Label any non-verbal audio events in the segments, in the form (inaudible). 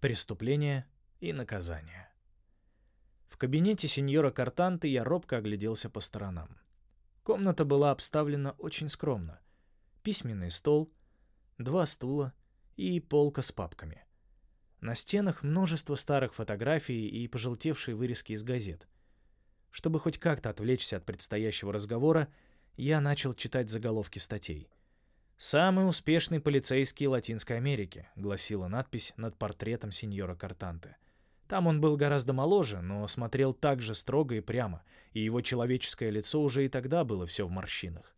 Преступление и наказание. В кабинете сеньора Картанты я робко огляделся по сторонам. Комната была обставлена очень скромно. Письменный стол, два стула и полка с папками. На стенах множество старых фотографий и пожелтевшие вырезки из газет. Чтобы хоть как-то отвлечься от предстоящего разговора, я начал читать заголовки статей. «Самый успешный полицейский Латинской Америки», — гласила надпись над портретом сеньора Картанте. Там он был гораздо моложе, но смотрел так же строго и прямо, и его человеческое лицо уже и тогда было все в морщинах.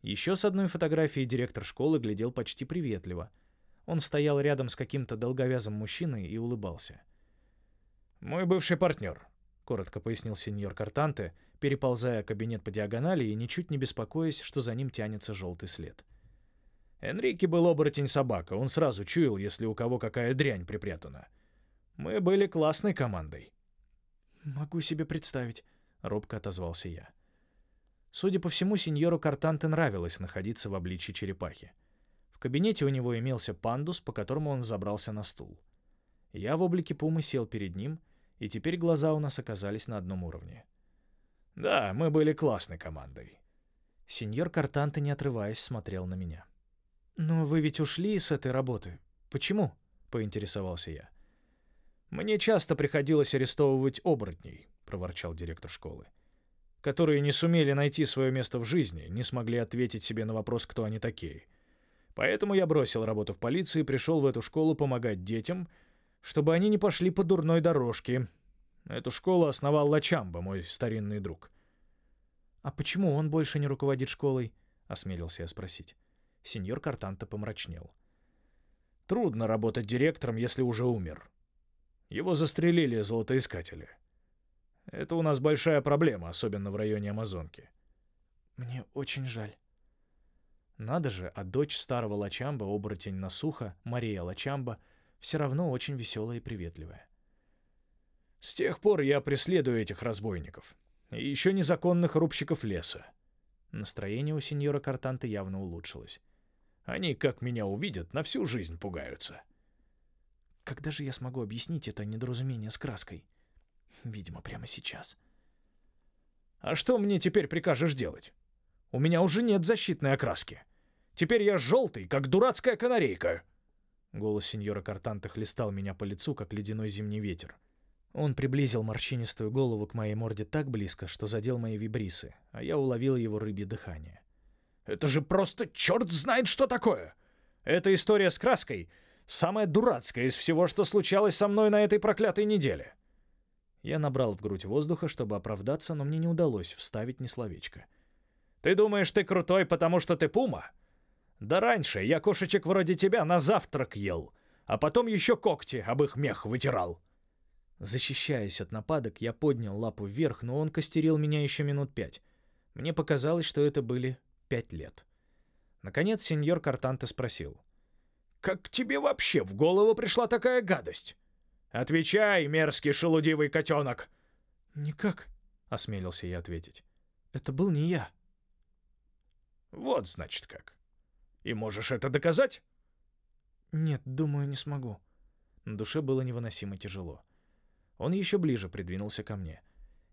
Еще с одной фотографией директор школы глядел почти приветливо. Он стоял рядом с каким-то долговязым мужчиной и улыбался. «Мой бывший партнер», — коротко пояснил сеньор Картанте, переползая кабинет по диагонали и ничуть не беспокоясь, что за ним тянется желтый след. Энрике был оборотень-собака, он сразу чуял, если у кого какая дрянь припрятана. Мы были классной командой. «Могу себе представить», — робко отозвался я. Судя по всему, сеньору Картанте нравилось находиться в обличье черепахи. В кабинете у него имелся пандус, по которому он взобрался на стул. Я в облике пумы сел перед ним, и теперь глаза у нас оказались на одном уровне. «Да, мы были классной командой». Сеньор Картанте, не отрываясь, смотрел на меня. «Но вы ведь ушли с этой работы. Почему?» — поинтересовался я. «Мне часто приходилось арестовывать оборотней», — проворчал директор школы, «которые не сумели найти свое место в жизни, не смогли ответить себе на вопрос, кто они такие. Поэтому я бросил работу в полиции и пришел в эту школу помогать детям, чтобы они не пошли по дурной дорожке. Эту школу основал Лачамба, мой старинный друг». «А почему он больше не руководит школой?» — осмелился я спросить. Сеньор Картанта помрачнел. «Трудно работать директором, если уже умер. Его застрелили золотоискатели. Это у нас большая проблема, особенно в районе Амазонки». «Мне очень жаль». Надо же, а дочь старого Лачамба, оборотень на сухо, Мария Лачамба, все равно очень веселая и приветливая. С тех пор я преследую этих разбойников. И еще незаконных рубщиков леса. Настроение у сеньора Картанта явно улучшилось. Они, как меня увидят, на всю жизнь пугаются. Когда же я смогу объяснить это недоразумение с краской? Видимо, прямо сейчас. А что мне теперь прикажешь делать? У меня уже нет защитной окраски. Теперь я желтый, как дурацкая канарейка. Голос сеньора Картанта хлестал меня по лицу, как ледяной зимний ветер. Он приблизил морщинистую голову к моей морде так близко, что задел мои вибрисы, а я уловил его рыбье дыхание. Это же просто черт знает, что такое! Эта история с краской — самая дурацкая из всего, что случалось со мной на этой проклятой неделе. Я набрал в грудь воздуха, чтобы оправдаться, но мне не удалось вставить ни словечко. «Ты думаешь, ты крутой, потому что ты пума? Да раньше я кошечек вроде тебя на завтрак ел, а потом еще когти об их мех вытирал». Защищаясь от нападок, я поднял лапу вверх, но он костерил меня еще минут пять. Мне показалось, что это были пять лет. Наконец сеньор Картанте спросил. «Как тебе вообще в голову пришла такая гадость? Отвечай, мерзкий шелудивый котенок!» «Никак», — осмелился я ответить. «Это был не я». «Вот, значит, как. И можешь это доказать?» «Нет, думаю, не смогу». На душе было невыносимо тяжело. Он еще ближе придвинулся ко мне.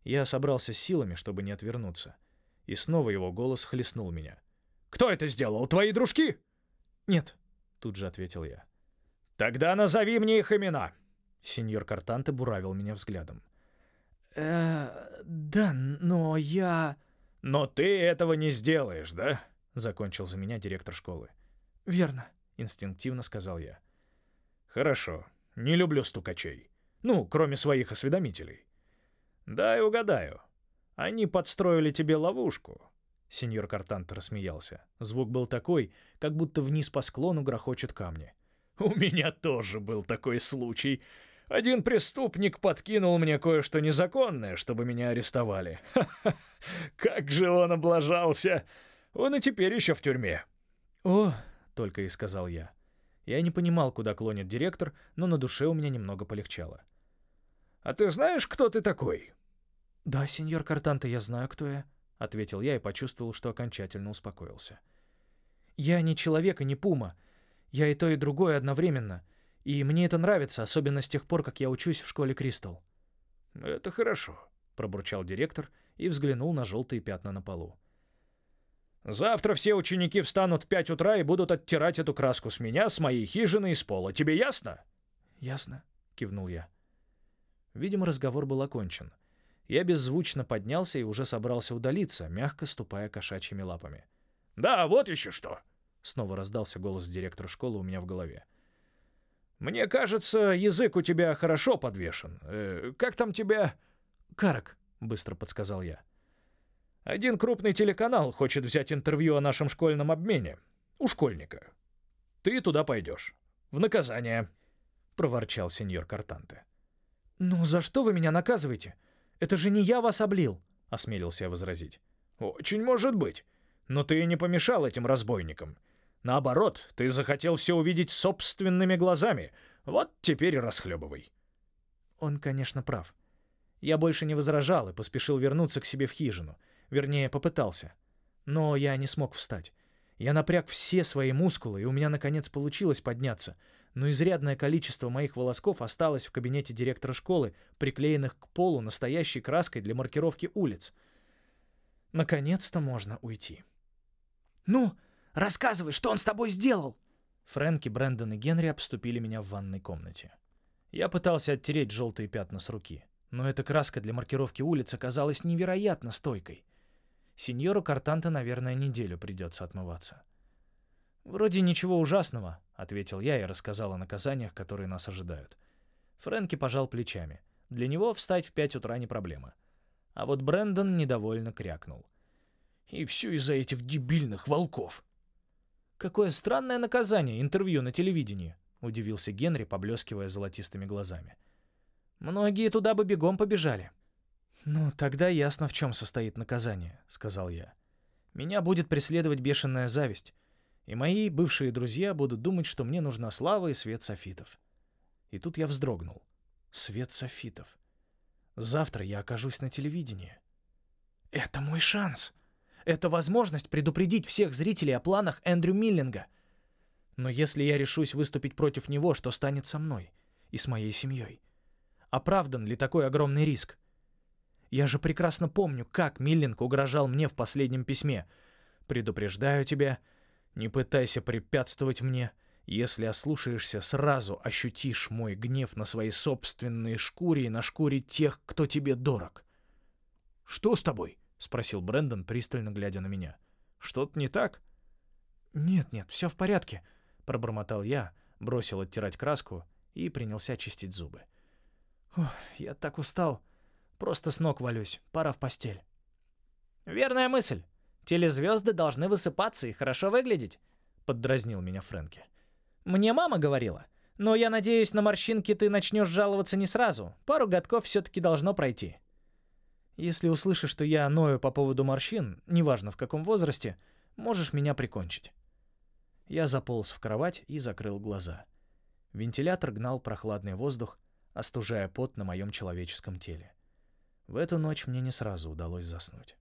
Я собрался силами, чтобы не отвернуться — и снова его голос хлестнул меня. «Кто это сделал? Твои дружки?» «Нет», — тут же ответил я. «Тогда назови мне их имена!» Сеньор Картанте буравил меня взглядом. э да, но я...» «Но ты этого не сделаешь, да?» — закончил за меня директор школы. «Верно», — инстинктивно сказал я. «Хорошо. Не люблю стукачей. Ну, кроме своих осведомителей. Дай угадаю. Они подстроили тебе ловушку». Сеньор Картант рассмеялся. Звук был такой, как будто вниз по склону грохочет камни. «У меня тоже был такой случай. Один преступник подкинул мне кое-что незаконное, чтобы меня арестовали. Ха-ха! (laughs) Как же он облажался! Он и теперь еще в тюрьме». «О!» — только и сказал я. Я не понимал, куда клонит директор, но на душе у меня немного полегчало. «А ты знаешь, кто ты такой?» «Да, сеньор Картанте, я знаю, кто я», — ответил я и почувствовал, что окончательно успокоился. «Я не человек и не пума. Я и то, и другое одновременно. И мне это нравится, особенно с тех пор, как я учусь в школе Кристал». «Это хорошо», — пробурчал директор и взглянул на желтые пятна на полу. «Завтра все ученики встанут в пять утра и будут оттирать эту краску с меня, с моей хижины и с пола. Тебе ясно?» «Ясно», — кивнул я. Видимо, разговор был окончен. Я беззвучно поднялся и уже собрался удалиться, мягко ступая кошачьими лапами. «Да, вот еще что!» — снова раздался голос директора школы у меня в голове. «Мне кажется, язык у тебя хорошо подвешен. Э, как там тебя...» «Карак», — быстро подсказал я. «Один крупный телеканал хочет взять интервью о нашем школьном обмене. У школьника. Ты туда пойдешь. В наказание», — проворчал сеньор Картанте. «Ну за что вы меня наказываете? Это же не я вас облил», — осмелился я возразить. «Очень может быть. Но ты не помешал этим разбойникам. Наоборот, ты захотел все увидеть собственными глазами. Вот теперь и расхлебывай». Он, конечно, прав. Я больше не возражал и поспешил вернуться к себе в хижину. Вернее, попытался. Но я не смог встать. Я напряг все свои мускулы, и у меня, наконец, получилось подняться — но изрядное количество моих волосков осталось в кабинете директора школы, приклеенных к полу настоящей краской для маркировки улиц. Наконец-то можно уйти. «Ну, рассказывай, что он с тобой сделал?» Фрэнки, Брэндон и Генри обступили меня в ванной комнате. Я пытался оттереть желтые пятна с руки, но эта краска для маркировки улиц оказалась невероятно стойкой. Сеньору Картанте, наверное, неделю придется отмываться. «Вроде ничего ужасного», — ответил я и рассказал о наказаниях, которые нас ожидают. Фрэнки пожал плечами. Для него встать в пять утра не проблема. А вот Брэндон недовольно крякнул. «И все из-за этих дебильных волков!» «Какое странное наказание, интервью на телевидении», — удивился Генри, поблескивая золотистыми глазами. «Многие туда бы бегом побежали». «Ну, тогда ясно, в чем состоит наказание», — сказал я. «Меня будет преследовать бешеная зависть и мои бывшие друзья будут думать, что мне нужна слава и свет софитов. И тут я вздрогнул. Свет софитов. Завтра я окажусь на телевидении. Это мой шанс. Это возможность предупредить всех зрителей о планах Эндрю Миллинга. Но если я решусь выступить против него, что станет со мной и с моей семьей? Оправдан ли такой огромный риск? Я же прекрасно помню, как Миллинг угрожал мне в последнем письме. «Предупреждаю тебя, не пытайся препятствовать мне. Если ослушаешься, сразу ощутишь мой гнев на своей собственной шкуре и на шкуре тех, кто тебе дорог. «Что с тобой?» — спросил Брэндон, пристально глядя на меня. «Что-то не так?» «Нет-нет, все в порядке», — пробормотал я, бросил оттирать краску и принялся чистить зубы. «Ох, я так устал. Просто с ног валюсь. Пора в постель». «Верная мысль», Телезвезды должны высыпаться и хорошо выглядеть», — поддразнил меня Фрэнки. «Мне мама говорила. Но я надеюсь, на морщинки ты начнешь жаловаться не сразу. Пару годков все-таки должно пройти». «Если услышишь, что я ною по поводу морщин, неважно в каком возрасте, можешь меня прикончить». Я заполз в кровать и закрыл глаза. Вентилятор гнал прохладный воздух, остужая пот на моем человеческом теле. В эту ночь мне не сразу удалось заснуть.